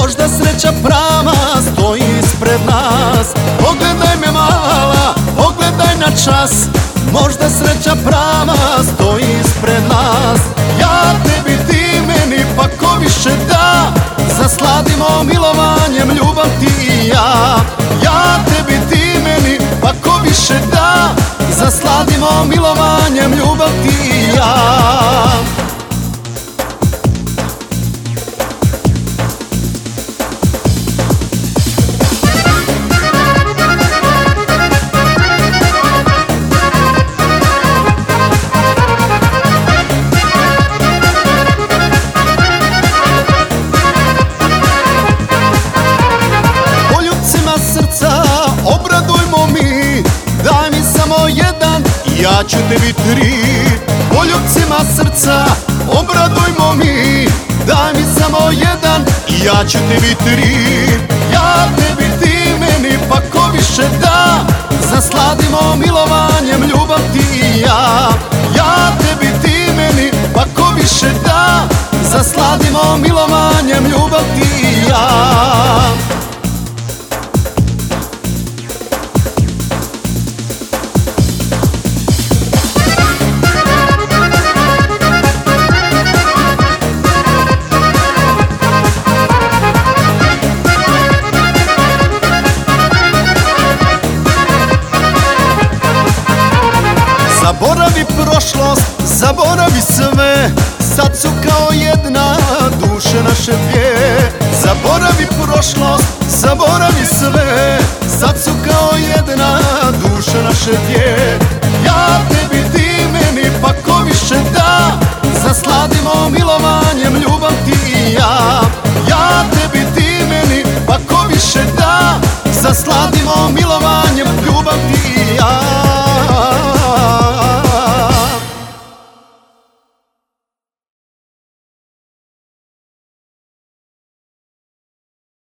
Možda sreća prava stoji ispred nas. Pogledaj me mala, pogledaj na čas. Možda sreća prava stoji ispred nas. Ja tebi ti meni pa ko više da? Zasladimo milovanjem ljubav ti i ja. Ja tebi ti meni ja ću tebi tri Poljubcima srca obradujmo mi. Daj mi samo jedan ja ću tebi tri. Ja tebi ti meni pa ko više da? Zasladimo milovanjem ljubav ti i ja. Ja tebi ti meni pa ko više da? Zasladimo milovanjem ljubav ti i ja Zaboravi prošlost, zaboravi sve. Sad su kao jedna duše naše dvije. Zaboravi prošlost, zaboravi sve. Sad su kao jedna duše naše dvije. Ja tebi, ti meni, pa ko više da. Zasladimo milovanjem ljubav ti i ja. Ja tebi, ti meni, pa ko više da. Zasladimo milovanjem ljubav ti i ja